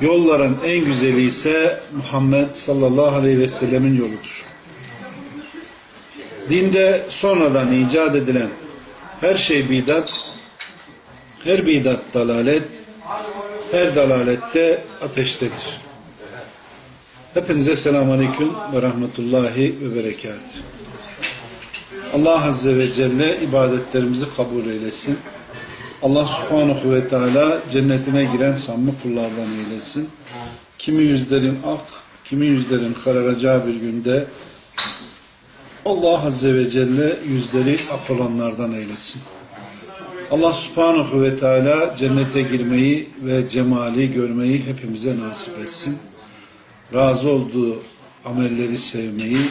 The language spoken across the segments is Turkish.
Yolların en güzeli ise Muhammed sallallahu aleyhi ve sellemin yoludur. Dinde sonradan icat edilen her şey bidat, her bidat dalalet, her dalalette ateştedir. Hepinize selamun aleyküm ve rahmetullahi ve berekat. Allah Azze ve Celle ibadetlerimizi kabul eylesin. Allah subhanahu ve teala cennetine giren samimi kullardan eylesin. Kimi yüzlerin ak, kimi yüzlerin kararacağı bir günde Allah azze ve celle yüzleri ak olanlardan eylesin. Allah subhanahu ve teala cennete girmeyi ve cemali görmeyi hepimize nasip etsin. Razı olduğu amelleri sevmeyi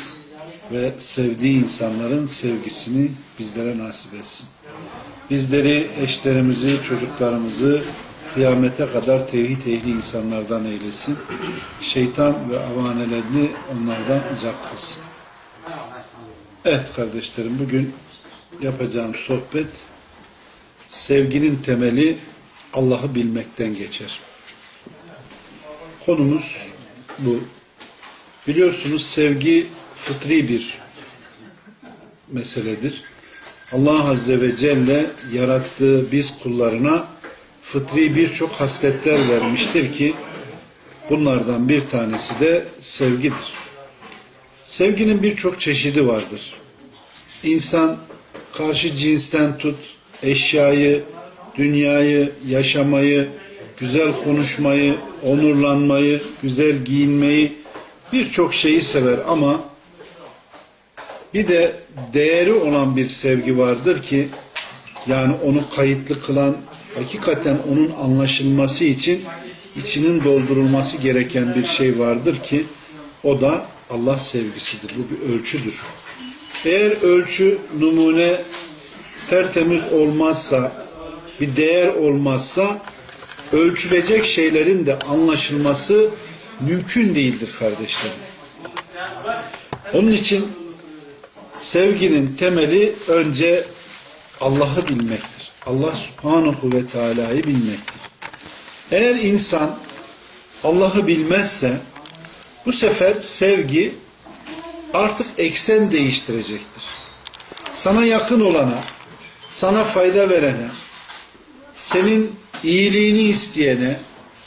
ve sevdiği insanların sevgisini bizlere nasip etsin bizleri, eşlerimizi, çocuklarımızı kıyamete kadar tevhid ehli insanlardan eylesin. Şeytan ve avanelerini onlardan uzak kılsın. Evet kardeşlerim bugün yapacağım sohbet sevginin temeli Allah'ı bilmekten geçer. Konumuz bu. Biliyorsunuz sevgi fıtri bir meseledir. Allah Azze ve Celle yarattığı biz kullarına fıtri birçok hasletler vermiştir ki bunlardan bir tanesi de sevgidir. Sevginin birçok çeşidi vardır. İnsan karşı cinsten tut, eşyayı, dünyayı, yaşamayı, güzel konuşmayı, onurlanmayı, güzel giyinmeyi birçok şeyi sever ama bir de değeri olan bir sevgi vardır ki yani onu kayıtlı kılan hakikaten onun anlaşılması için içinin doldurulması gereken bir şey vardır ki o da Allah sevgisidir. Bu bir ölçüdür. Eğer ölçü, numune tertemiz olmazsa, bir değer olmazsa ölçülecek şeylerin de anlaşılması mümkün değildir kardeşlerim. Onun için sevginin temeli önce Allah'ı bilmektir. Allah subhanahu ve teala'yı bilmektir. Eğer insan Allah'ı bilmezse bu sefer sevgi artık eksen değiştirecektir. Sana yakın olana, sana fayda verene, senin iyiliğini isteyene,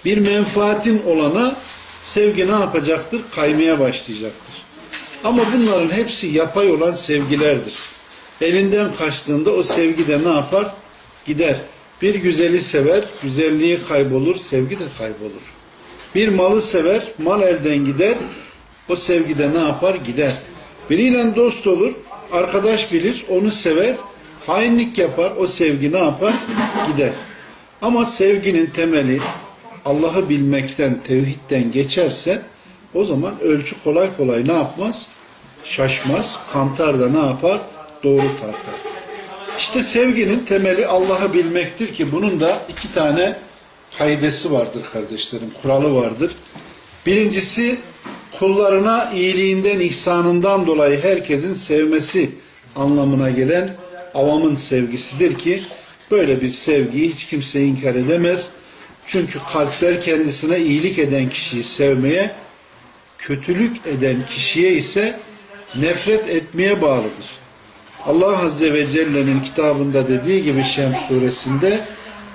bir menfaatin olana sevgi ne yapacaktır? Kaymaya başlayacaktır. Ama bunların hepsi yapay olan sevgilerdir. Elinden kaçtığında o sevgi de ne yapar? Gider. Bir güzeli sever, güzelliği kaybolur, sevgi de kaybolur. Bir malı sever, mal elden gider, o sevgi de ne yapar? Gider. Biriyle dost olur, arkadaş bilir, onu sever, hainlik yapar, o sevgi ne yapar? Gider. Ama sevginin temeli Allah'ı bilmekten, tevhidden geçerse o zaman ölçü kolay kolay ne yapmaz? Şaşmaz. Kantar da ne yapar? Doğru tartar. İşte sevginin temeli Allah'ı bilmektir ki bunun da iki tane kaidesi vardır kardeşlerim. Kuralı vardır. Birincisi kullarına iyiliğinden, ihsanından dolayı herkesin sevmesi anlamına gelen avamın sevgisidir ki böyle bir sevgiyi hiç kimse inkar edemez. Çünkü kalpler kendisine iyilik eden kişiyi sevmeye kötülük eden kişiye ise nefret etmeye bağlıdır. Allah Azze ve Celle'nin kitabında dediği gibi Şems suresinde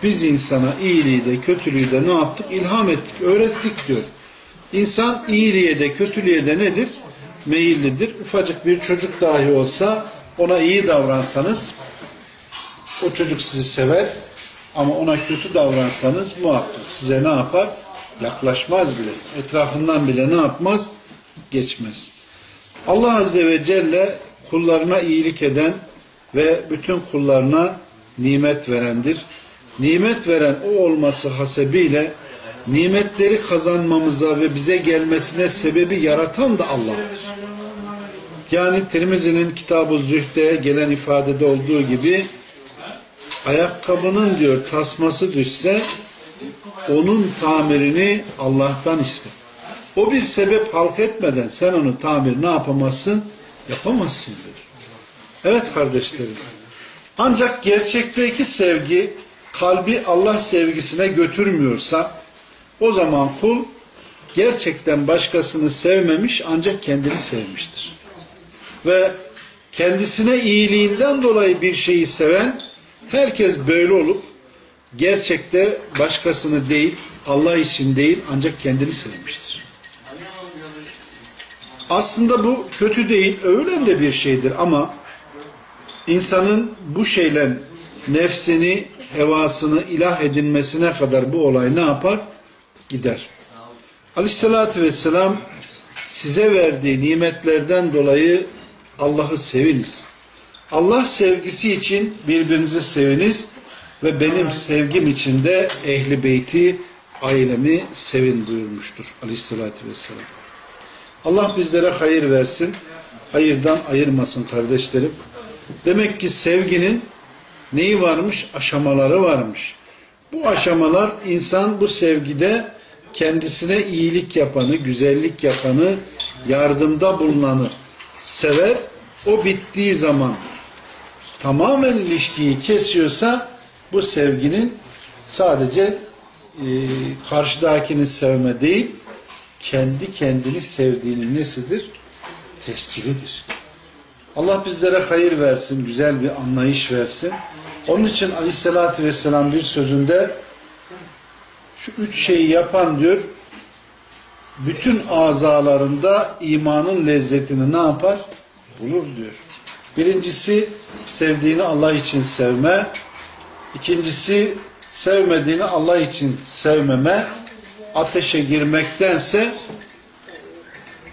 biz insana iyiliği de kötülüğü de ne yaptık? İlham ettik, öğrettik diyor. İnsan iyiliğe de kötülüğe de nedir? Meyillidir. Ufacık bir çocuk dahi olsa ona iyi davransanız o çocuk sizi sever ama ona kötü davransanız muhakkak size ne yapar? Yaklaşmaz bile. Etrafından bile ne yapmaz? Geçmez. Allah Azze ve Celle kullarına iyilik eden ve bütün kullarına nimet verendir. Nimet veren o olması hasebiyle nimetleri kazanmamıza ve bize gelmesine sebebi yaratan da Allah'tır. Yani Tirmizi'nin Kitab-ı Zühd'e gelen ifadede olduğu gibi ayakkabının diyor tasması düşse onun tamirini Allah'tan iste. O bir sebep halk etmeden sen onu tamir ne yapamazsın? Yapamazsın diyor. Evet kardeşlerim. Ancak gerçekteki sevgi kalbi Allah sevgisine götürmüyorsa o zaman kul gerçekten başkasını sevmemiş ancak kendini sevmiştir. Ve kendisine iyiliğinden dolayı bir şeyi seven herkes böyle olup gerçekte başkasını değil Allah için değil ancak kendini sevmiştir. Aslında bu kötü değil, övülen de bir şeydir ama insanın bu şeyle nefsini, hevasını ilah edinmesine kadar bu olay ne yapar? Gider. Aleyhissalatü vesselam size verdiği nimetlerden dolayı Allah'ı seviniz. Allah sevgisi için birbirinizi seviniz ve benim sevgim için de ehli beyti, ailemi sevin buyurmuştur Aleyhissalatü vesselam. Allah bizlere hayır versin, hayırdan ayırmasın kardeşlerim. Demek ki sevginin neyi varmış? Aşamaları varmış. Bu aşamalar insan bu sevgide kendisine iyilik yapanı, güzellik yapanı, yardımda bulunanı sever. O bittiği zaman tamamen ilişkiyi kesiyorsa bu sevginin sadece karşıdakini sevme değil, kendi kendini sevdiğinin nesidir? Tescilidir. Allah bizlere hayır versin, güzel bir anlayış versin. Onun için Aleyhisselatü Vesselam bir sözünde şu üç şeyi yapan diyor, bütün azalarında imanın lezzetini ne yapar? Bulur diyor. Birincisi sevdiğini Allah için sevme. İkincisi sevmediğini Allah için sevmeme. Ateşe girmektense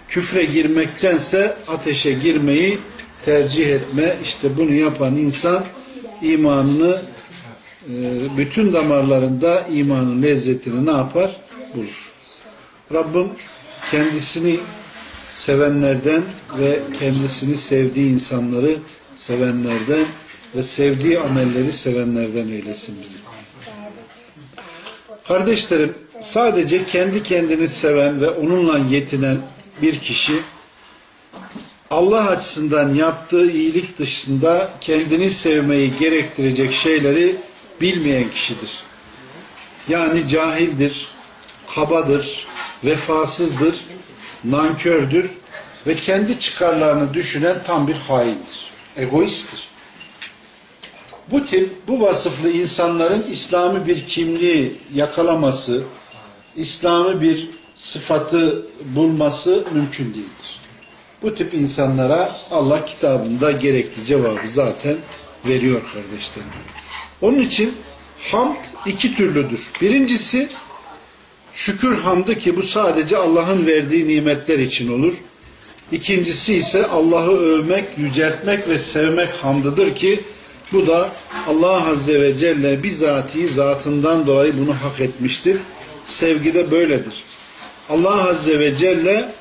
küfre girmektense ateşe girmeyi tercih etme. İşte bunu yapan insan imanını e, bütün damarlarında imanın lezzetini ne yapar? Bulur. Rabbim kendisini sevenlerden ve kendisini sevdiği insanları sevenlerden ve sevdiği amelleri sevenlerden eylesin bizi. Kardeşlerim, sadece kendi kendini seven ve onunla yetinen bir kişi Allah açısından yaptığı iyilik dışında kendini sevmeyi gerektirecek şeyleri bilmeyen kişidir. Yani cahildir, kabadır, vefasızdır, nankördür ve kendi çıkarlarını düşünen tam bir haindir. Egoisttir. Bu tip, bu vasıflı insanların İslami bir kimliği yakalaması, İslami bir sıfatı bulması mümkün değildir. Bu tip insanlara Allah kitabında gerekli cevabı zaten veriyor kardeşlerim. Onun için hamd iki türlüdür. Birincisi şükür hamdı ki bu sadece Allah'ın verdiği nimetler için olur. İkincisi ise Allah'ı övmek, yüceltmek ve sevmek hamdıdır ki bu da Allah Azze ve Celle bizatihi zatından dolayı bunu hak etmiştir. Sevgi de böyledir. Allah Azze ve Celle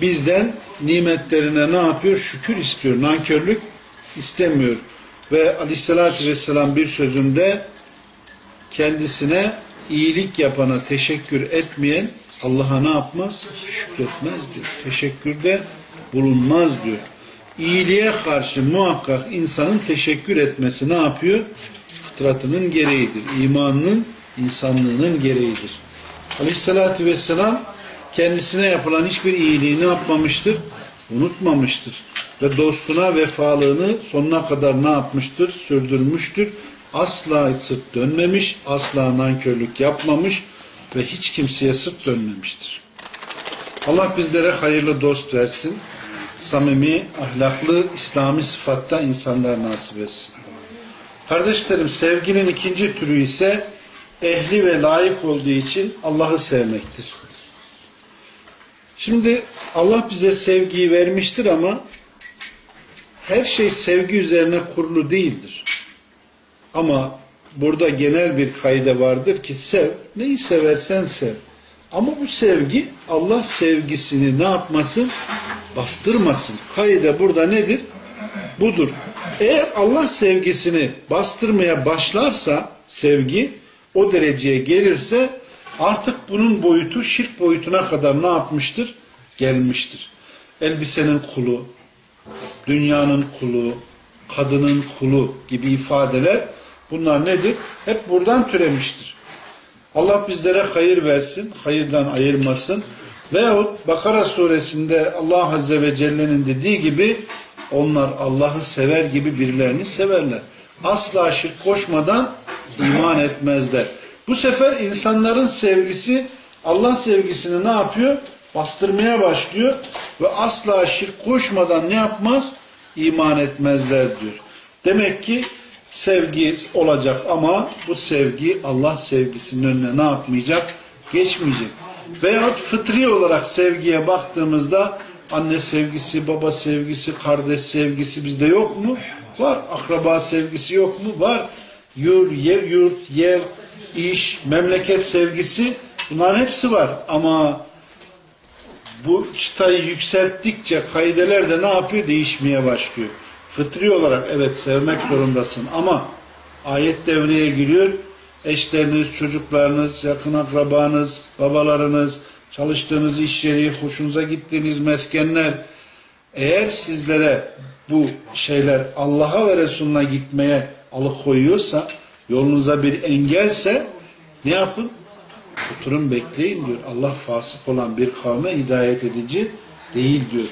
bizden nimetlerine ne yapıyor? Şükür istiyor. Nankörlük istemiyor. Ve aleyhissalatü vesselam bir sözünde kendisine iyilik yapana teşekkür etmeyen Allah'a ne yapmaz? Şükretmez diyor. Teşekkürde bulunmaz diyor. İyiliğe karşı muhakkak insanın teşekkür etmesi ne yapıyor? Fıtratının gereğidir. İmanının, insanlığının gereğidir. Aleyhissalatü vesselam kendisine yapılan hiçbir iyiliği ne yapmamıştır? Unutmamıştır. Ve dostuna vefalığını sonuna kadar ne yapmıştır? Sürdürmüştür. Asla sırt dönmemiş, asla nankörlük yapmamış ve hiç kimseye sırt dönmemiştir. Allah bizlere hayırlı dost versin. Samimi, ahlaklı, İslami sıfatta insanlar nasip etsin. Kardeşlerim sevginin ikinci türü ise ehli ve layık olduğu için Allah'ı sevmektir. Şimdi Allah bize sevgiyi vermiştir ama her şey sevgi üzerine kurulu değildir. Ama burada genel bir kaide vardır ki sev, neyi seversen sev. Ama bu sevgi Allah sevgisini ne yapmasın? Bastırmasın. Kaide burada nedir? Budur. Eğer Allah sevgisini bastırmaya başlarsa sevgi o dereceye gelirse artık bunun boyutu şirk boyutuna kadar ne yapmıştır? Gelmiştir. Elbisenin kulu, dünyanın kulu, kadının kulu gibi ifadeler bunlar nedir? Hep buradan türemiştir. Allah bizlere hayır versin, hayırdan ayırmasın. Veyahut Bakara suresinde Allah Azze ve Celle'nin dediği gibi onlar Allah'ı sever gibi birilerini severler. Asla şirk koşmadan iman etmezler. Bu sefer insanların sevgisi Allah sevgisini ne yapıyor? Bastırmaya başlıyor ve asla şirk koşmadan ne yapmaz? İman etmezler diyor. Demek ki sevgi olacak ama bu sevgi Allah sevgisinin önüne ne yapmayacak? Geçmeyecek. Veyahut fıtri olarak sevgiye baktığımızda anne sevgisi, baba sevgisi, kardeş sevgisi bizde yok mu? Var. Akraba sevgisi yok mu? Var. Yur, yer, yurt, yer, iş, memleket sevgisi bunların hepsi var. Ama bu çıtayı yükselttikçe kaideler de ne yapıyor? Değişmeye başlıyor. Fıtri olarak evet sevmek zorundasın ama ayet devreye giriyor. Eşleriniz, çocuklarınız, yakın akrabanız, babalarınız, çalıştığınız iş yeri, hoşunuza gittiğiniz meskenler eğer sizlere bu şeyler Allah'a ve Resulüne gitmeye alıkoyuyorsa, yolunuza bir engelse ne yapın? Oturun bekleyin diyor. Allah fasık olan bir kavme hidayet edici değil diyor.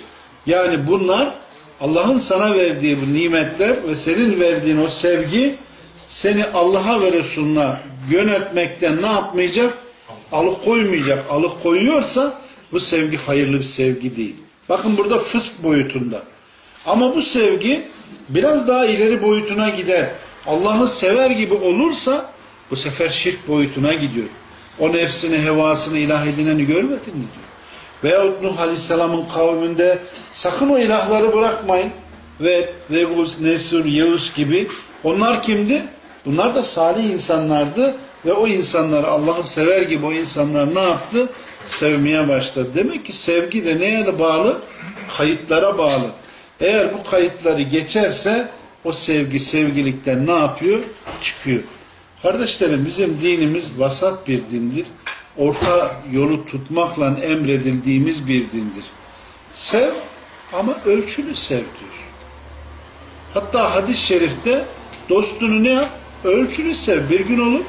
Yani bunlar Allah'ın sana verdiği bu nimetler ve senin verdiğin o sevgi seni Allah'a ve Resulüne yönetmekten ne yapmayacak? Alıkoymayacak. Alıkoyuyorsa bu sevgi hayırlı bir sevgi değil. Bakın burada fısk boyutunda. Ama bu sevgi biraz daha ileri boyutuna gider. Allah'ı sever gibi olursa bu sefer şirk boyutuna gidiyor. O nefsini, hevasını ilah edineni görmedin mi diyor. Veyahut Nuh Aleyhisselam'ın kavminde sakın o ilahları bırakmayın. Ve Veguz, Nesur, Yevus gibi onlar kimdi? Bunlar da salih insanlardı ve o insanları Allah'ı sever gibi o insanlar ne yaptı? Sevmeye başladı. Demek ki sevgi de neye bağlı? Kayıtlara bağlı. Eğer bu kayıtları geçerse o sevgi sevgilikten ne yapıyor? Çıkıyor. Kardeşlerim bizim dinimiz vasat bir dindir. Orta yolu tutmakla emredildiğimiz bir dindir. Sev ama ölçülü sev diyor. Hatta hadis-i şerifte dostunu ne yap? Ölçülü sev. Bir gün olur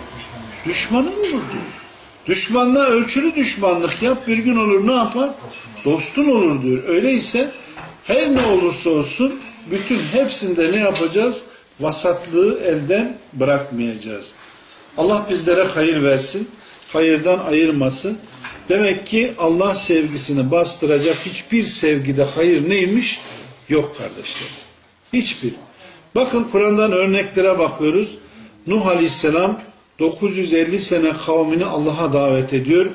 düşmanın olur diyor. Düşmanla ölçülü düşmanlık yap. Bir gün olur ne yapar? Dostun olur diyor. Öyleyse her ne olursa olsun bütün hepsinde ne yapacağız? Vasatlığı elden bırakmayacağız. Allah bizlere hayır versin. Hayırdan ayırmasın. Demek ki Allah sevgisini bastıracak hiçbir sevgide hayır neymiş? Yok kardeşler. Hiçbir. Bakın Kur'an'dan örneklere bakıyoruz. Nuh Aleyhisselam 950 sene kavmini Allah'a davet ediyor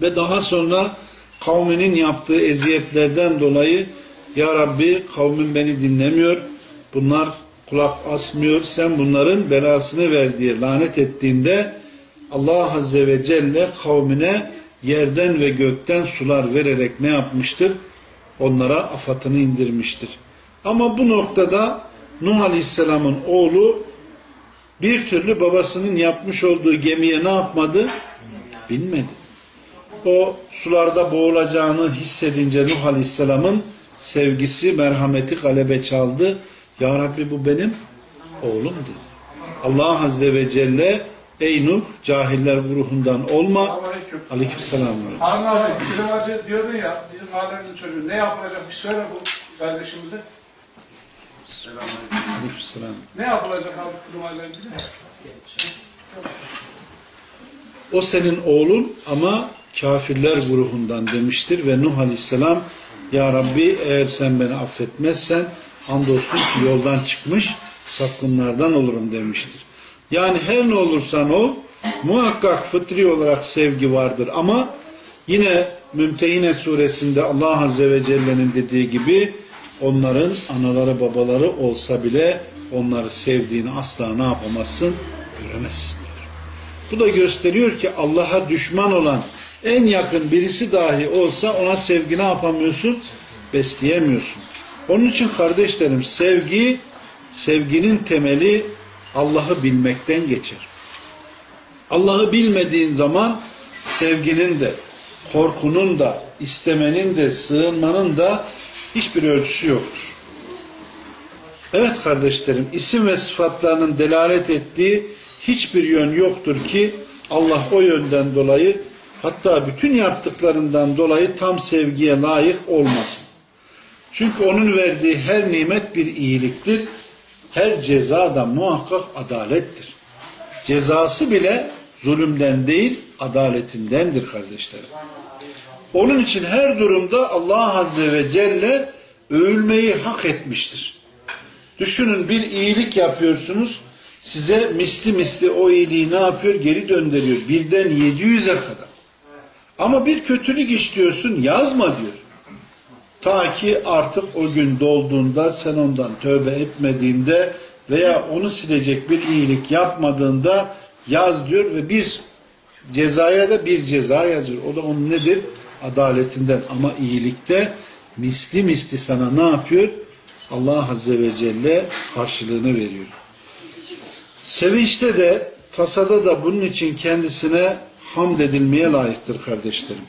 ve daha sonra kavminin yaptığı eziyetlerden dolayı Ya Rabbi kavmin beni dinlemiyor. Bunlar kulak asmıyor. Sen bunların belasını ver diye lanet ettiğinde Allah Azze ve Celle kavmine yerden ve gökten sular vererek ne yapmıştır? Onlara afatını indirmiştir. Ama bu noktada Nuh Aleyhisselam'ın oğlu bir türlü babasının yapmış olduğu gemiye ne yapmadı? Binmedi. O sularda boğulacağını hissedince Nuh Aleyhisselam'ın sevgisi, merhameti galebe çaldı. Ya Rabbi bu benim oğlum dedi. Allah Azze ve Celle ey Nuh cahiller gruhundan olma. Aleykümselam. Harun abi biraz önce diyordun ya bizim mahallenin çocuğu ne yapılacak bir söyle bu kardeşimize. Aleykümselam. Ne yapılacak abi kurmayla ilgili? O senin oğlun ama kafirler grubundan demiştir ve Nuh Aleyhisselam Ya Rabbi eğer sen beni affetmezsen andolsun ki yoldan çıkmış sapkınlardan olurum demiştir. Yani her ne olursan ol muhakkak fıtri olarak sevgi vardır ama yine Mümtehine suresinde Allah Azze ve Celle'nin dediği gibi onların anaları babaları olsa bile onları sevdiğini asla ne yapamazsın? Göremezsin. Bu da gösteriyor ki Allah'a düşman olan en yakın birisi dahi olsa ona sevgi ne yapamıyorsun? Besleyemiyorsun. Onun için kardeşlerim sevgi, sevginin temeli Allah'ı bilmekten geçer. Allah'ı bilmediğin zaman sevginin de, korkunun da, istemenin de, sığınmanın da hiçbir ölçüsü yoktur. Evet kardeşlerim, isim ve sıfatlarının delalet ettiği hiçbir yön yoktur ki Allah o yönden dolayı hatta bütün yaptıklarından dolayı tam sevgiye layık olmasın. Çünkü onun verdiği her nimet bir iyiliktir. Her ceza da muhakkak adalettir. Cezası bile zulümden değil, adaletindendir kardeşlerim. Onun için her durumda Allah Azze ve Celle övülmeyi hak etmiştir. Düşünün bir iyilik yapıyorsunuz, size misli misli o iyiliği ne yapıyor? Geri döndürüyor. Birden 700'e kadar. Ama bir kötülük işliyorsun, yazma diyor. Ta ki artık o gün dolduğunda sen ondan tövbe etmediğinde veya onu silecek bir iyilik yapmadığında yaz diyor ve bir cezaya da bir ceza yazıyor. O da onun nedir? Adaletinden. Ama iyilikte misli misli sana ne yapıyor? Allah Azze ve Celle karşılığını veriyor. Sevinçte de tasada da bunun için kendisine hamd edilmeye layıktır kardeşlerim.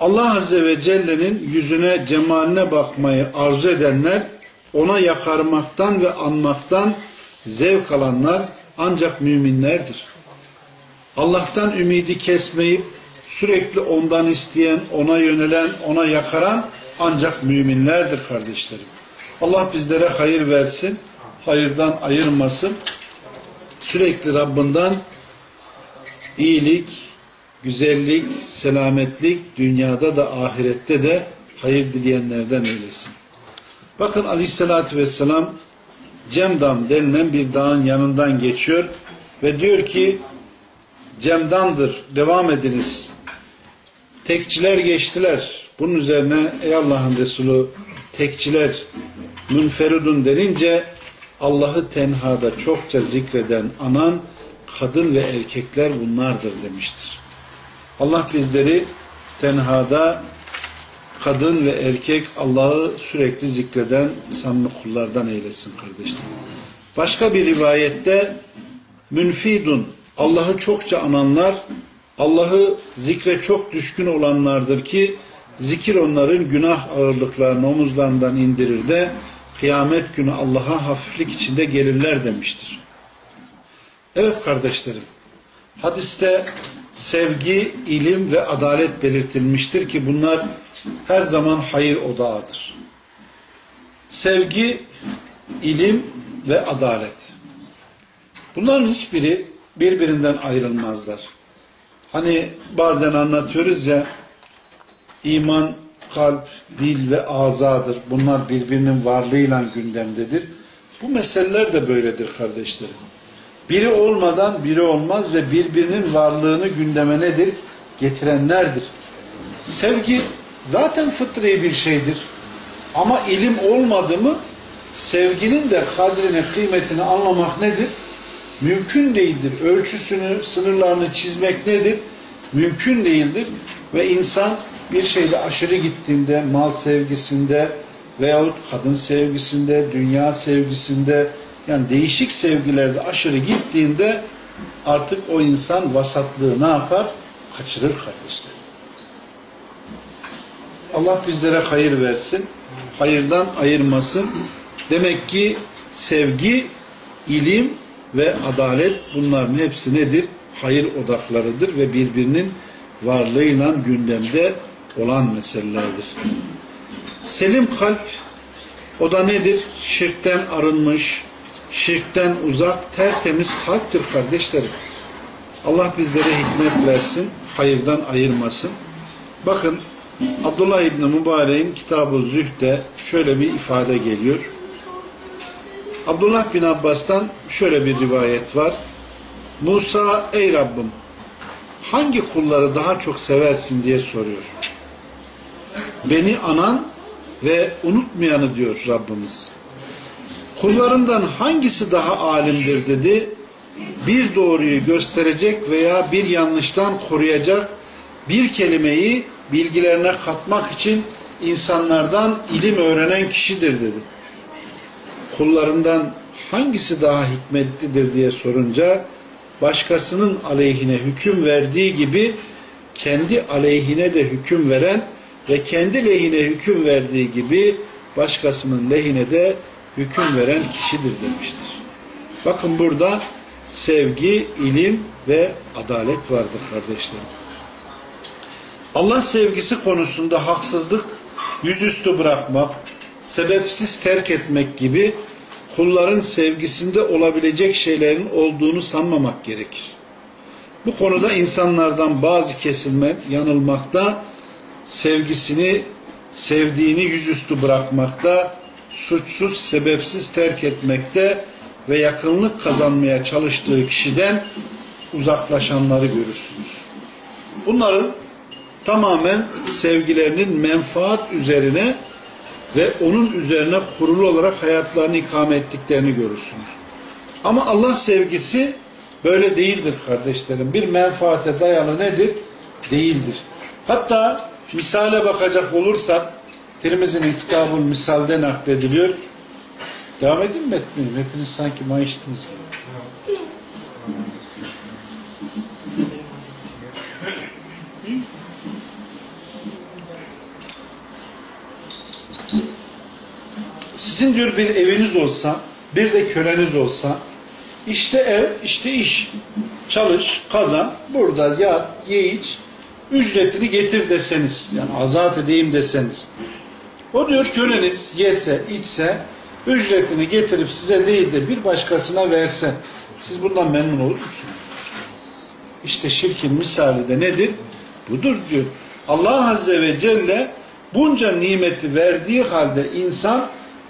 Allah Azze ve Celle'nin yüzüne, cemaline bakmayı arzu edenler, ona yakarmaktan ve anmaktan zevk alanlar ancak müminlerdir. Allah'tan ümidi kesmeyip sürekli ondan isteyen, ona yönelen, ona yakaran ancak müminlerdir kardeşlerim. Allah bizlere hayır versin, hayırdan ayırmasın. Sürekli Rabbinden iyilik, güzellik, selametlik dünyada da ahirette de hayır dileyenlerden eylesin. Bakın aleyhissalatü vesselam Cemdam denilen bir dağın yanından geçiyor ve diyor ki Cemdandır, devam ediniz. Tekçiler geçtiler. Bunun üzerine ey Allah'ın Resulü tekçiler münferudun denince Allah'ı tenhada çokça zikreden anan kadın ve erkekler bunlardır demiştir. Allah bizleri tenhada kadın ve erkek Allah'ı sürekli zikreden samimi kullardan eylesin kardeşlerim. Başka bir rivayette münfidun Allah'ı çokça ananlar Allah'ı zikre çok düşkün olanlardır ki zikir onların günah ağırlıklarını omuzlarından indirir de kıyamet günü Allah'a hafiflik içinde gelirler demiştir. Evet kardeşlerim, hadiste sevgi, ilim ve adalet belirtilmiştir ki bunlar her zaman hayır odağıdır. Sevgi, ilim ve adalet. Bunların hiçbiri birbirinden ayrılmazlar. Hani bazen anlatıyoruz ya iman, kalp, dil ve azadır. Bunlar birbirinin varlığıyla gündemdedir. Bu meseleler de böyledir kardeşlerim. Biri olmadan biri olmaz ve birbirinin varlığını gündeme nedir? Getirenlerdir. Sevgi zaten fıtri bir şeydir. Ama ilim olmadı mı sevginin de kadrini, kıymetini anlamak nedir? Mümkün değildir. Ölçüsünü, sınırlarını çizmek nedir? Mümkün değildir. Ve insan bir şeyde aşırı gittiğinde, mal sevgisinde veyahut kadın sevgisinde, dünya sevgisinde, yani değişik sevgilerde aşırı gittiğinde artık o insan vasatlığı ne yapar? Kaçırır kardeşler. Allah bizlere hayır versin. Hayırdan ayırmasın. Demek ki sevgi, ilim ve adalet bunların hepsi nedir? Hayır odaklarıdır ve birbirinin varlığıyla gündemde olan meselelerdir. Selim kalp o da nedir? Şirkten arınmış, şirkten uzak, tertemiz kalptir kardeşlerim. Allah bizlere hikmet versin, hayırdan ayırmasın. Bakın Abdullah İbni Mübarek'in kitabı Zühd'de şöyle bir ifade geliyor. Abdullah bin Abbas'tan şöyle bir rivayet var. Musa ey Rabbim hangi kulları daha çok seversin diye soruyor. Beni anan ve unutmayanı diyor Rabbimiz. Kullarından hangisi daha alimdir dedi. Bir doğruyu gösterecek veya bir yanlıştan koruyacak bir kelimeyi bilgilerine katmak için insanlardan ilim öğrenen kişidir dedi. Kullarından hangisi daha hikmetlidir diye sorunca başkasının aleyhine hüküm verdiği gibi kendi aleyhine de hüküm veren ve kendi lehine hüküm verdiği gibi başkasının lehine de hüküm veren kişidir demiştir. Bakın burada sevgi, ilim ve adalet vardır kardeşlerim. Allah sevgisi konusunda haksızlık, yüzüstü bırakmak, sebepsiz terk etmek gibi kulların sevgisinde olabilecek şeylerin olduğunu sanmamak gerekir. Bu konuda insanlardan bazı kesilme yanılmakta, sevgisini, sevdiğini yüzüstü bırakmakta, suçsuz, sebepsiz terk etmekte ve yakınlık kazanmaya çalıştığı kişiden uzaklaşanları görürsünüz. Bunların tamamen sevgilerinin menfaat üzerine ve onun üzerine kurulu olarak hayatlarını ikame ettiklerini görürsünüz. Ama Allah sevgisi böyle değildir kardeşlerim. Bir menfaate dayalı nedir? Değildir. Hatta misale bakacak olursak Tirmizi'nin kitabı misalde naklediliyor. Devam edin mi etmeyeyim? Hepiniz sanki mayıştınız. Sizin diyor bir eviniz olsa, bir de köleniz olsa, işte ev, işte iş. Çalış, kazan, burada yat, ye iç, ücretini getir deseniz, yani azat edeyim deseniz. O diyor köleniz yese, içse, ücretini getirip size değil de bir başkasına verse, siz bundan memnun olur musunuz? İşte şirkin misali de nedir? Budur diyor. Allah Azze ve Celle bunca nimeti verdiği halde insan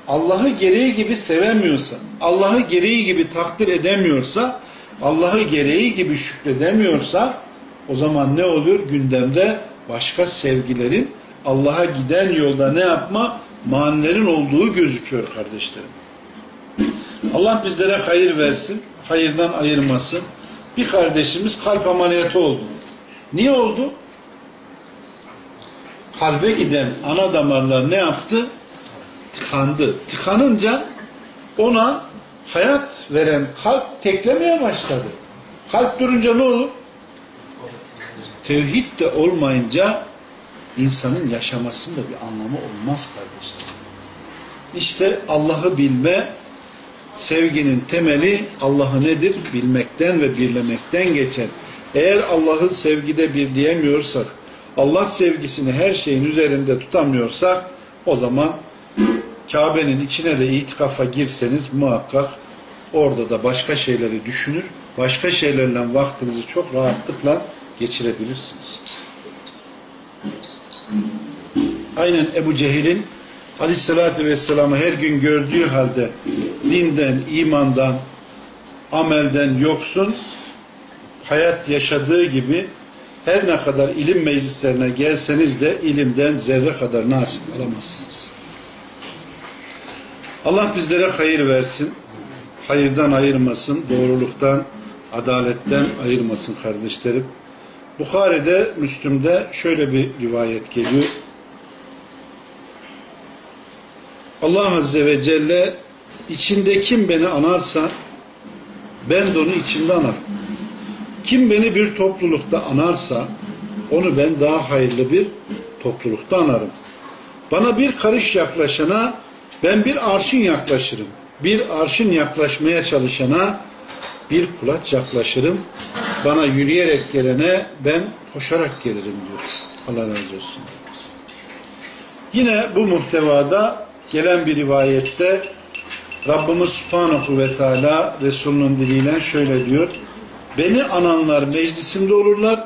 Allah'ı gereği gibi sevemiyorsa, Allah'ı gereği gibi takdir edemiyorsa, Allah'ı gereği gibi şükredemiyorsa o zaman ne oluyor? Gündemde başka sevgilerin Allah'a giden yolda ne yapma? Manilerin olduğu gözüküyor kardeşlerim. Allah bizlere hayır versin, hayırdan ayırmasın. Bir kardeşimiz kalp ameliyatı oldu. Niye oldu? Kalbe giden ana damarlar ne yaptı? tıkandı. Tıkanınca ona hayat veren kalp teklemeye başladı. Kalp durunca ne olur? Tevhid de olmayınca insanın yaşamasında bir anlamı olmaz kardeşler. İşte Allah'ı bilme, sevginin temeli Allah'ı nedir? Bilmekten ve birlemekten geçer. Eğer Allah'ı sevgide birleyemiyorsak, Allah sevgisini her şeyin üzerinde tutamıyorsak, o zaman Kabe'nin içine de itikafa girseniz muhakkak orada da başka şeyleri düşünür, başka şeylerle vaktinizi çok rahatlıkla geçirebilirsiniz. Aynen Ebu Cehil'in Aleyhisselatü Vesselam'ı her gün gördüğü halde dinden, imandan, amelden yoksun hayat yaşadığı gibi her ne kadar ilim meclislerine gelseniz de ilimden zerre kadar nasip alamazsınız. Allah bizlere hayır versin, hayırdan ayırmasın, doğruluktan, adaletten ayırmasın kardeşlerim. Bukhari'de, Müslüm'de şöyle bir rivayet geliyor. Allah Azze ve Celle içinde kim beni anarsa ben de onu içimde anarım. Kim beni bir toplulukta anarsa onu ben daha hayırlı bir toplulukta anarım. Bana bir karış yaklaşana ben bir arşın yaklaşırım. Bir arşın yaklaşmaya çalışana bir kulaç yaklaşırım. Bana yürüyerek gelene ben koşarak gelirim diyor. Allah razı olsun. Yine bu muhtevada gelen bir rivayette Rabbimiz Subhanahu ve Teala Resulünün diliyle şöyle diyor. Beni ananlar meclisimde olurlar.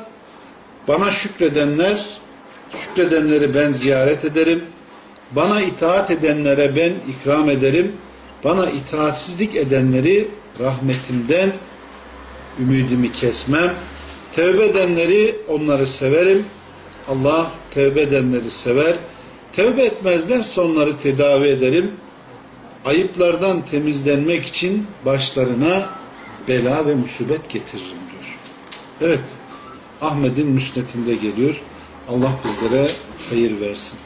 Bana şükredenler, şükredenleri ben ziyaret ederim. Bana itaat edenlere ben ikram ederim. Bana itaatsizlik edenleri rahmetimden ümidimi kesmem. Tevbe edenleri onları severim. Allah tevbe edenleri sever. Tevbe etmezlerse onları tedavi ederim. ayıplardan temizlenmek için başlarına bela ve musibet getiririm diyor. Evet, Ahmet'in müsnetinde geliyor. Allah bizlere hayır versin.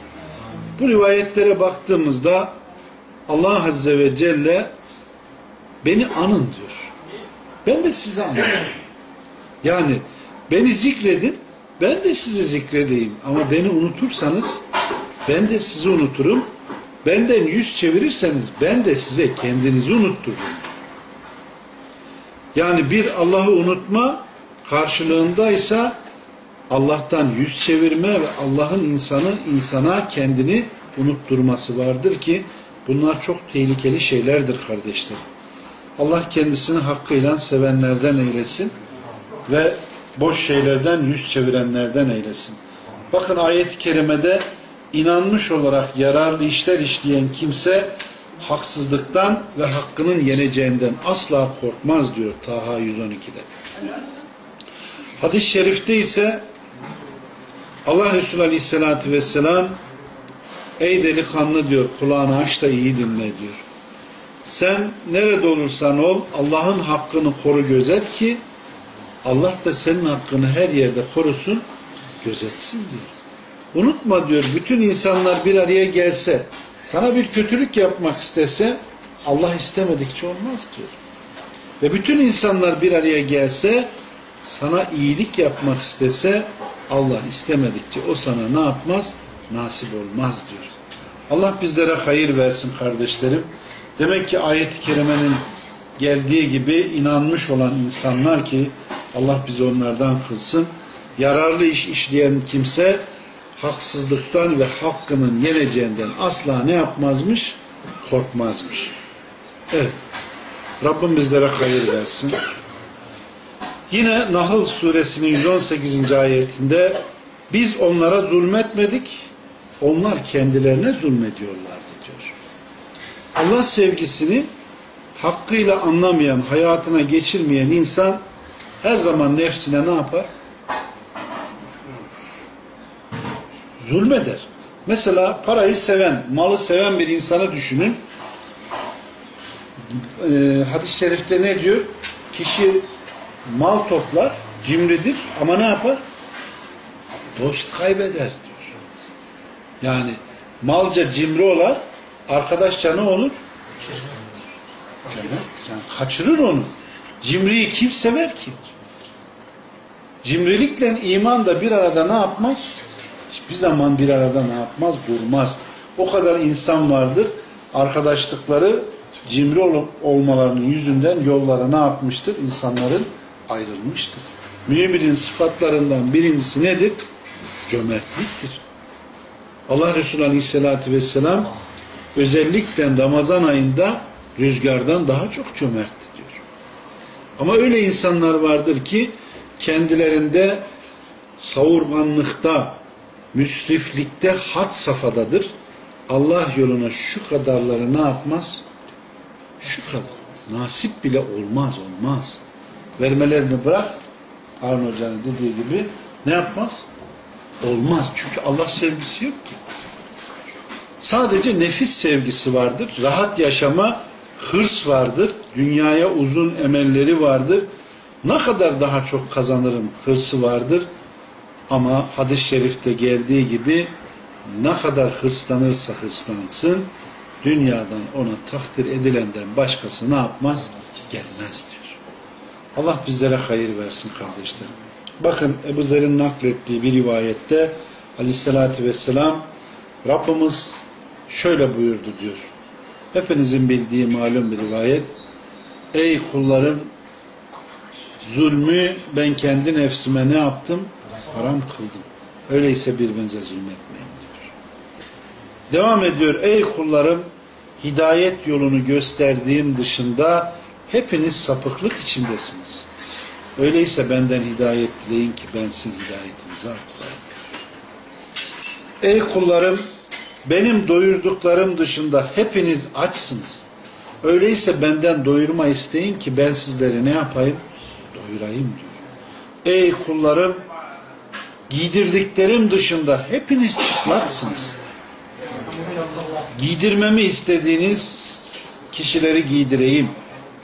Bu rivayetlere baktığımızda Allah Azze ve Celle beni anın diyor. Ben de size anlatayım. Yani beni zikredin, ben de sizi zikredeyim. Ama beni unutursanız ben de sizi unuturum. Benden yüz çevirirseniz ben de size kendinizi unuttururum. Yani bir Allah'ı unutma karşılığındaysa Allah'tan yüz çevirme ve Allah'ın insanı insana kendini unutturması vardır ki bunlar çok tehlikeli şeylerdir kardeşlerim. Allah kendisini hakkıyla sevenlerden eylesin ve boş şeylerden yüz çevirenlerden eylesin. Bakın ayet-i kerimede inanmış olarak yararlı işler işleyen kimse haksızlıktan ve hakkının yeneceğinden asla korkmaz diyor Taha 112'de. Hadis-i şerifte ise Allah Resulü Aleyhisselatü Vesselam Ey delikanlı diyor kulağını aç da iyi dinle diyor. Sen nerede olursan ol Allah'ın hakkını koru gözet ki Allah da senin hakkını her yerde korusun gözetsin diyor. Unutma diyor bütün insanlar bir araya gelse sana bir kötülük yapmak istese Allah istemedikçe olmaz diyor. Ve bütün insanlar bir araya gelse sana iyilik yapmak istese Allah istemedikçe o sana ne yapmaz? Nasip olmaz diyor. Allah bizlere hayır versin kardeşlerim. Demek ki ayet-i kerimenin geldiği gibi inanmış olan insanlar ki Allah bizi onlardan kılsın. Yararlı iş işleyen kimse haksızlıktan ve hakkının yeneceğinden asla ne yapmazmış? Korkmazmış. Evet. Rabbim bizlere hayır versin. Yine Nahl suresinin 118. ayetinde biz onlara zulmetmedik, onlar kendilerine zulmediyorlardı diyor. Allah sevgisini hakkıyla anlamayan, hayatına geçirmeyen insan her zaman nefsine ne yapar? Zulmeder. Mesela parayı seven, malı seven bir insanı düşünün. Ee, hadis-i şerifte ne diyor? Kişi mal toplar, cimridir ama ne yapar? Dost kaybeder diyor. Yani malca cimri olan arkadaşça ne olur? Cömert. Yani kaçırır onu. Cimriyi kim sever ki? Cimrilikle iman da bir arada ne yapmaz? Hiçbir zaman bir arada ne yapmaz? Durmaz. O kadar insan vardır. Arkadaşlıkları cimri olmalarının yüzünden yollara ne yapmıştır? İnsanların ayrılmıştır. Müminin sıfatlarından birincisi nedir? Cömertliktir. Allah Resulü Aleyhisselatü Vesselam özellikle Ramazan ayında rüzgardan daha çok cömertti diyor. Ama öyle insanlar vardır ki kendilerinde savurganlıkta, müsriflikte had safadadır. Allah yoluna şu kadarları ne yapmaz? Şu kadar. Nasip bile olmaz, olmaz. Vermelerini bırak, Harun Hoca'nın dediği gibi ne yapmaz? Olmaz. Çünkü Allah sevgisi yok ki. Sadece nefis sevgisi vardır. Rahat yaşama hırs vardır. Dünyaya uzun emelleri vardır. Ne kadar daha çok kazanırım hırsı vardır. Ama hadis-i şerifte geldiği gibi ne kadar hırslanırsa hırslansın dünyadan ona takdir edilenden başkası ne yapmaz? Gelmez diyor. Allah bizlere hayır versin kardeşlerim. Bakın Ebu Zer'in naklettiği bir rivayette aleyhissalatü vesselam Rabbimiz şöyle buyurdu diyor. Hepinizin bildiği malum bir rivayet. Ey kullarım zulmü ben kendi nefsime ne yaptım? Haram kıldım. Öyleyse birbirinize zulmetmeyin diyor. Devam ediyor. Ey kullarım hidayet yolunu gösterdiğim dışında hepiniz sapıklık içindesiniz. Öyleyse benden hidayet dileyin ki ben sizin hidayetinizi arttırayım. Ey kullarım benim doyurduklarım dışında hepiniz açsınız. Öyleyse benden doyurma isteyin ki ben sizleri ne yapayım? Doyurayım diyor. Ey kullarım giydirdiklerim dışında hepiniz çıplaksınız. Giydirmemi istediğiniz kişileri giydireyim.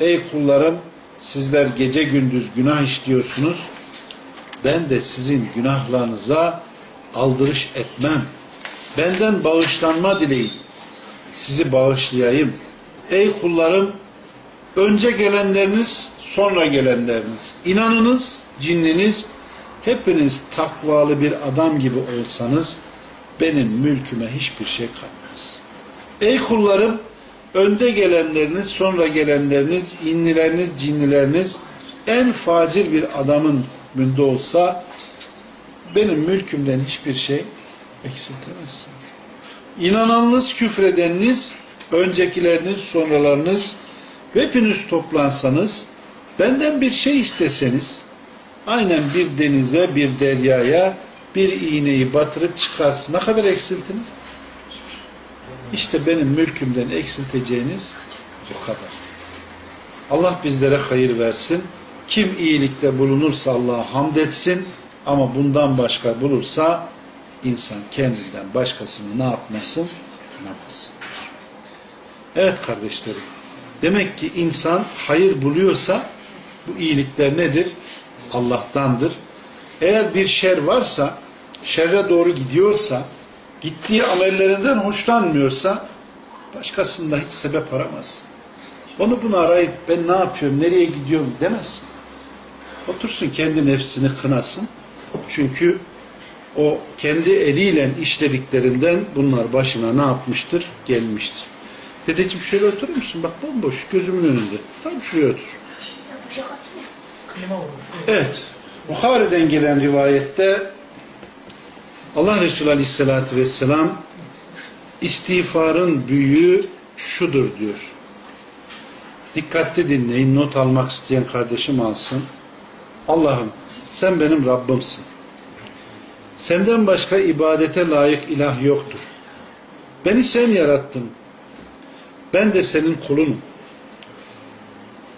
Ey kullarım sizler gece gündüz günah işliyorsunuz. Ben de sizin günahlarınıza aldırış etmem. Benden bağışlanma dileyin. Sizi bağışlayayım. Ey kullarım önce gelenleriniz sonra gelenleriniz. İnanınız cinliniz hepiniz takvalı bir adam gibi olsanız benim mülküme hiçbir şey kalmaz. Ey kullarım önde gelenleriniz sonra gelenleriniz inlileriniz cinlileriniz en facir bir adamın münde olsa benim mülkümden hiçbir şey eksiltemezsiniz. İnananınız küfredeniniz öncekileriniz sonralarınız hepiniz toplansanız benden bir şey isteseniz aynen bir denize bir deryaya bir iğneyi batırıp çıkarsın. Ne kadar eksiltiniz? İşte benim mülkümden eksilteceğiniz bu kadar. Allah bizlere hayır versin. Kim iyilikte bulunursa Allah'a hamd etsin ama bundan başka bulursa insan kendinden başkasını ne yapmasın? Yapmasın. Evet kardeşlerim. Demek ki insan hayır buluyorsa bu iyilikler nedir? Allah'tandır. Eğer bir şer varsa, şerre doğru gidiyorsa, gittiği amellerinden hoşlanmıyorsa başkasında hiç sebep aramazsın. Onu bunu arayıp ben ne yapıyorum, nereye gidiyorum demezsin. Otursun kendi nefsini kınasın. Çünkü o kendi eliyle işlediklerinden bunlar başına ne yapmıştır? Gelmiştir. Dedeciğim şöyle oturur musun? Bak bomboş gözümün önünde. Tam şuraya otur. Evet. Bukhari'den gelen rivayette Allah Resulü Aleyhisselatü Vesselam istiğfarın büyüğü şudur diyor. Dikkatli dinleyin. Not almak isteyen kardeşim alsın. Allah'ım sen benim Rabbimsin. Senden başka ibadete layık ilah yoktur. Beni sen yarattın. Ben de senin kulunum.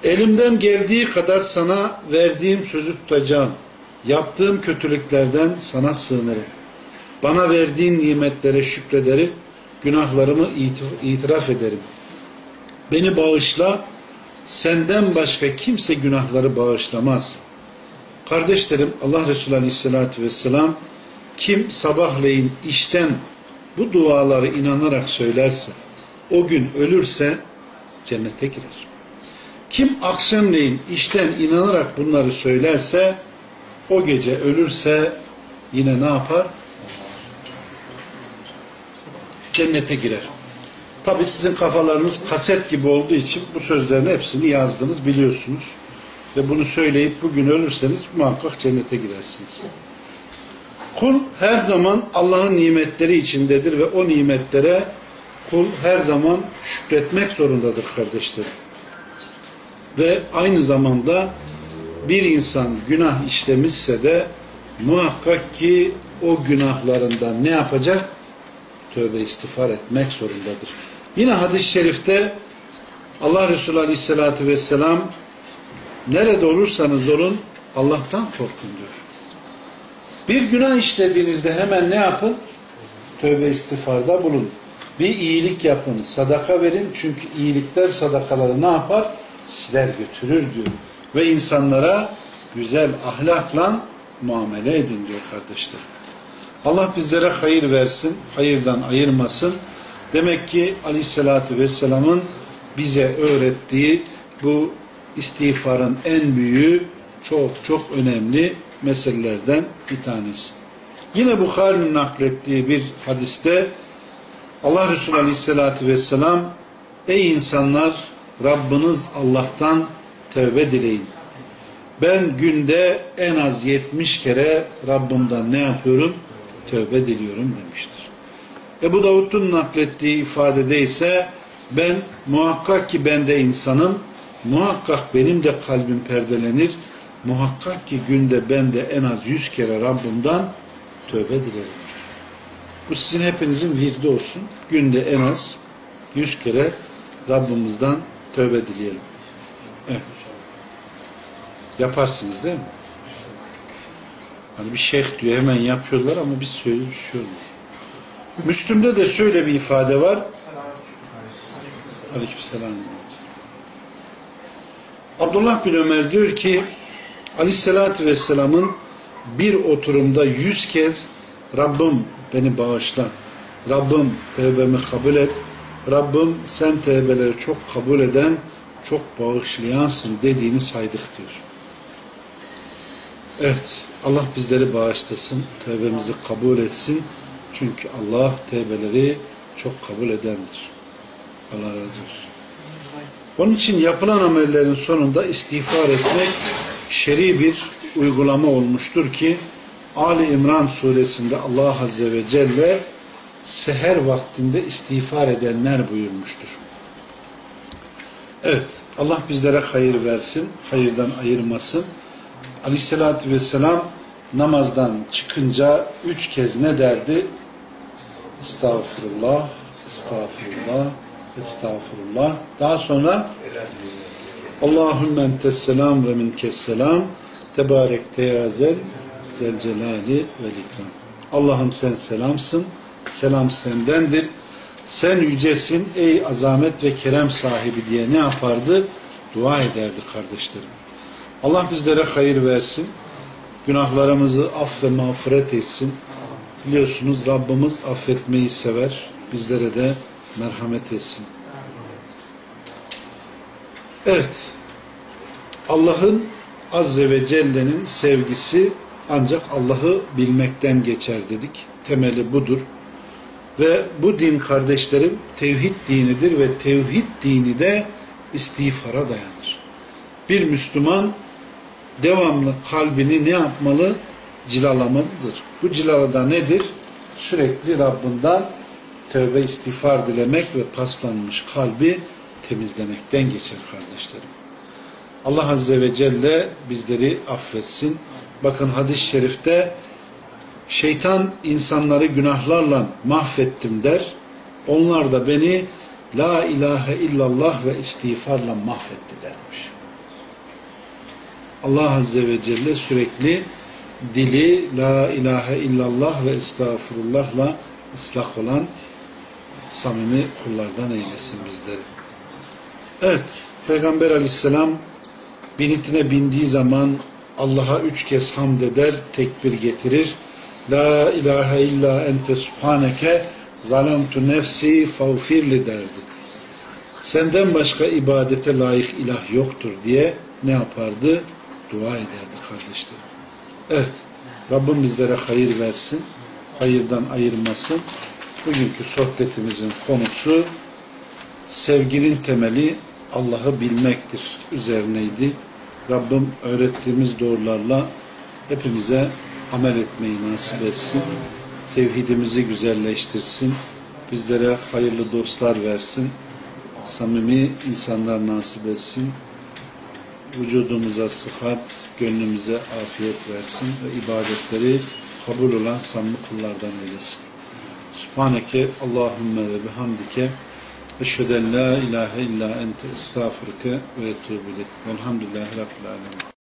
Elimden geldiği kadar sana verdiğim sözü tutacağım. Yaptığım kötülüklerden sana sığınırım. Bana verdiğin nimetlere şükrederim. Günahlarımı itiraf ederim. Beni bağışla. Senden başka kimse günahları bağışlamaz. Kardeşlerim Allah Resulü Aleyhisselatü Vesselam kim sabahleyin işten bu duaları inanarak söylerse o gün ölürse cennete girer. Kim akşamleyin işten inanarak bunları söylerse o gece ölürse yine ne yapar? Cennete girer. Tabi sizin kafalarınız kaset gibi olduğu için bu sözlerin hepsini yazdınız biliyorsunuz. Ve bunu söyleyip bugün ölürseniz muhakkak cennete girersiniz. Kul her zaman Allah'ın nimetleri içindedir ve o nimetlere kul her zaman şükretmek zorundadır kardeşlerim. Ve aynı zamanda bir insan günah işlemişse de muhakkak ki o günahlarından ne yapacak? Tövbe istiğfar etmek zorundadır. Yine hadis-i şerifte Allah Resulü Aleyhisselatü Vesselam nerede olursanız olun Allah'tan korkun diyor. Bir günah işlediğinizde hemen ne yapın? Tövbe istiğfarda bulun. Bir iyilik yapın, sadaka verin. Çünkü iyilikler sadakaları ne yapar? Siler götürür diyor. Ve insanlara güzel ahlakla muamele edin diyor kardeşler. Allah bizlere hayır versin, hayırdan ayırmasın. Demek ki Aleyhisselatü Vesselam'ın bize öğrettiği bu istiğfarın en büyüğü çok çok önemli meselelerden bir tanesi. Yine Bukhari'nin naklettiği bir hadiste Allah Resulü Aleyhisselatü Vesselam Ey insanlar Rabbiniz Allah'tan tevbe dileyin. Ben günde en az 70 kere Rabbimden ne yapıyorum? Tövbe diliyorum demiştir. Ebu Davud'un naklettiği ifadede ise ben muhakkak ki ben de insanım, muhakkak benim de kalbim perdelenir, muhakkak ki günde ben de en az 100 kere Rabbimden tövbe dilerim. Bu sizin hepinizin virdi olsun. Günde en az 100 kere Rabbimizden tövbe dileyelim. Evet. Yaparsınız değil mi? Hani bir şeyh diyor hemen yapıyorlar ama biz şey olmuyor. Müslüm'de de şöyle bir ifade var. Aleykümselam. Abdullah bin Ömer diyor ki Aleyhisselatü Vesselam'ın bir oturumda yüz kez Rabbim beni bağışla. Rabbim tevbemi kabul et. Rabbim sen tevbeleri çok kabul eden, çok bağışlayansın dediğini saydık diyor. Evet, Allah bizleri bağışlasın, tevbemizi kabul etsin. Çünkü Allah tevbeleri çok kabul edendir. Allah razı olsun. Onun için yapılan amellerin sonunda istiğfar etmek şer'i bir uygulama olmuştur ki Ali İmran suresinde Allah Azze ve Celle seher vaktinde istiğfar edenler buyurmuştur. Evet, Allah bizlere hayır versin, hayırdan ayırmasın. Aleyhissalatü Vesselam namazdan çıkınca üç kez ne derdi? Estağfurullah, estağfurullah, estağfurullah. Daha sonra Allahümme entesselam ve minkesselam tebarek teyazel zelcelali ve ikram. Allah'ım sen selamsın, selam sendendir. Sen yücesin ey azamet ve kerem sahibi diye ne yapardı? Dua ederdi kardeşlerim. Allah bizlere hayır versin. Günahlarımızı aff ve mağfiret etsin. Biliyorsunuz Rabbimiz affetmeyi sever. Bizlere de merhamet etsin. Evet. Allah'ın Azze ve Celle'nin sevgisi ancak Allah'ı bilmekten geçer dedik. Temeli budur. Ve bu din kardeşlerim tevhid dinidir ve tevhid dini de istiğfara dayanır. Bir Müslüman devamlı kalbini ne yapmalı? Cilalamalıdır. Bu cilalada nedir? Sürekli Rabbinden tövbe istiğfar dilemek ve paslanmış kalbi temizlemekten geçer kardeşlerim. Allah Azze ve Celle bizleri affetsin. Bakın hadis-i şerifte şeytan insanları günahlarla mahvettim der. Onlar da beni la ilahe illallah ve istiğfarla mahvetti dermiş. Allah Azze ve Celle sürekli dili la ilahe illallah ve estağfurullahla ıslah olan samimi kullardan eylesin bizleri. Evet, Peygamber aleyhisselam binitine bindiği zaman Allah'a üç kez hamd eder, tekbir getirir. La ilahe illa ente subhaneke zalemtu nefsi fağfirli derdi. Senden başka ibadete layık ilah yoktur diye ne yapardı? Dua ederdi kardeşlerim. Evet, Rabbim bizlere hayır versin, hayırdan ayırmasın. Bugünkü sohbetimizin konusu sevginin temeli Allah'ı bilmektir üzerineydi. Rabbim öğrettiğimiz doğrularla hepimize amel etmeyi nasip etsin. Tevhidimizi güzelleştirsin. Bizlere hayırlı dostlar versin. Samimi insanlar nasip etsin. Vücudumuza sıhhat, gönlümüze afiyet versin ve ibadetleri kabul olan samimi kullardan eylesin. Subhaneke Allahümme ve bihamdike eşheden la ilahe illa ente estağfurke ve etubu Velhamdülillahi Rabbil Alemin.